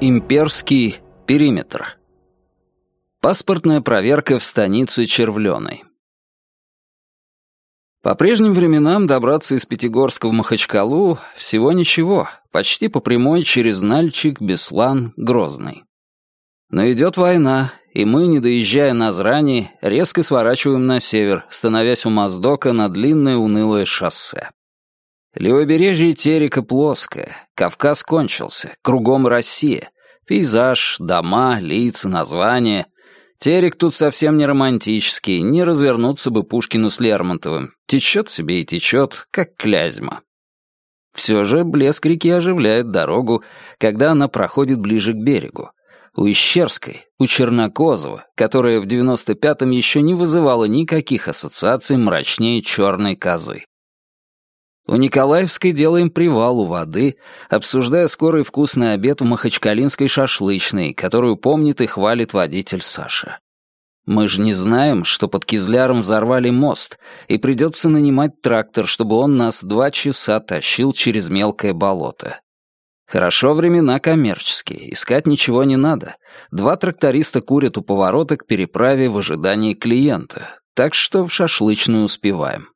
Имперский периметр. Паспортная проверка в станице Червленой. По прежним временам добраться из Пятигорска в Махачкалу всего ничего, почти по прямой через Нальчик, Беслан, Грозный. Но идет война, и мы, не доезжая на Зрани, резко сворачиваем на север, становясь у Моздока на длинное унылое шоссе. Левобережье Терека плоское, Кавказ кончился, кругом Россия. Пейзаж, дома, лица, названия. Терек тут совсем не романтический, не развернуться бы Пушкину с Лермонтовым. Течет себе и течет, как клязьма. Все же блеск реки оживляет дорогу, когда она проходит ближе к берегу. У Ищерской, у Чернокозова, которая в 95-м еще не вызывала никаких ассоциаций мрачнее черной козы. У Николаевской делаем привал у воды, обсуждая скорый вкусный обед в махачкалинской шашлычной, которую помнит и хвалит водитель Саша. Мы же не знаем, что под Кизляром взорвали мост, и придется нанимать трактор, чтобы он нас два часа тащил через мелкое болото. Хорошо времена коммерческие, искать ничего не надо. Два тракториста курят у поворота к переправе в ожидании клиента, так что в шашлычную успеваем.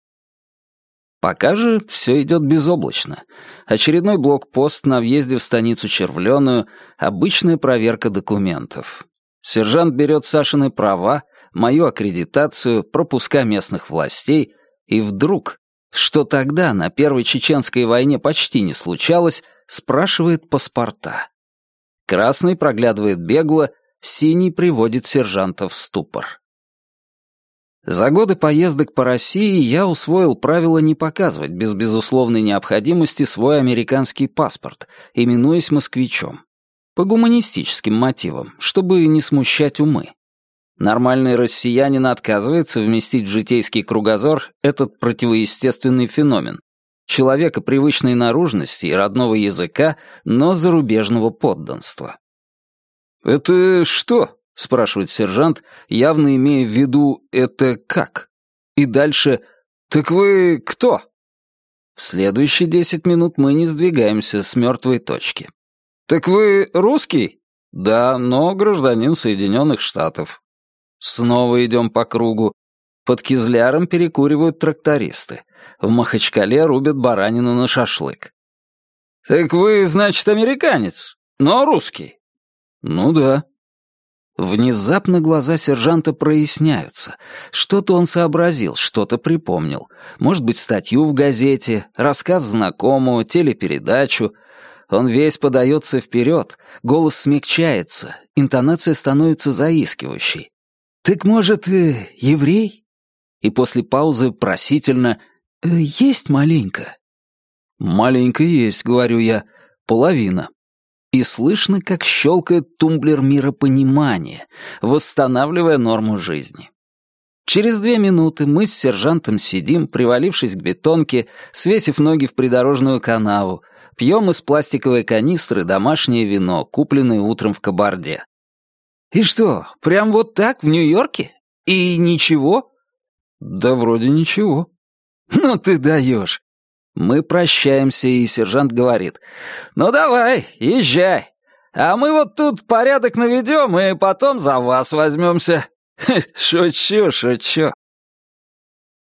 Пока же все идет безоблачно. Очередной блокпост на въезде в станицу Червленую, обычная проверка документов. Сержант берет Сашины права, мою аккредитацию, пропуска местных властей, и вдруг, что тогда на Первой Чеченской войне почти не случалось, спрашивает паспорта. Красный проглядывает бегло, синий приводит сержанта в ступор. За годы поездок по России я усвоил правило не показывать без безусловной необходимости свой американский паспорт, именуясь москвичом. По гуманистическим мотивам, чтобы не смущать умы. Нормальный россиянин отказывается вместить в житейский кругозор этот противоестественный феномен. Человека привычной наружности и родного языка, но зарубежного подданства. «Это что?» — спрашивает сержант, явно имея в виду «это как?». И дальше «Так вы кто?» В следующие десять минут мы не сдвигаемся с мертвой точки. «Так вы русский?» «Да, но гражданин Соединенных Штатов». Снова идем по кругу. Под Кизляром перекуривают трактористы. В Махачкале рубят баранину на шашлык. «Так вы, значит, американец, но русский?» «Ну да». Внезапно глаза сержанта проясняются. Что-то он сообразил, что-то припомнил. Может быть, статью в газете, рассказ знакомого, телепередачу. Он весь подается вперед, голос смягчается, интонация становится заискивающей. «Так, может, э, еврей?» И после паузы просительно «Э, «Есть маленько». «Маленько есть», — говорю я, — «половина» и слышно, как щелкает тумблер миропонимания, восстанавливая норму жизни. Через две минуты мы с сержантом сидим, привалившись к бетонке, свесив ноги в придорожную канаву, пьем из пластиковой канистры домашнее вино, купленное утром в кабарде. «И что, прям вот так, в Нью-Йорке? И ничего?» «Да вроде ничего». «Ну ты даешь. Мы прощаемся, и сержант говорит. «Ну давай, езжай. А мы вот тут порядок наведем, и потом за вас возьмемся». «Шучу, шучу».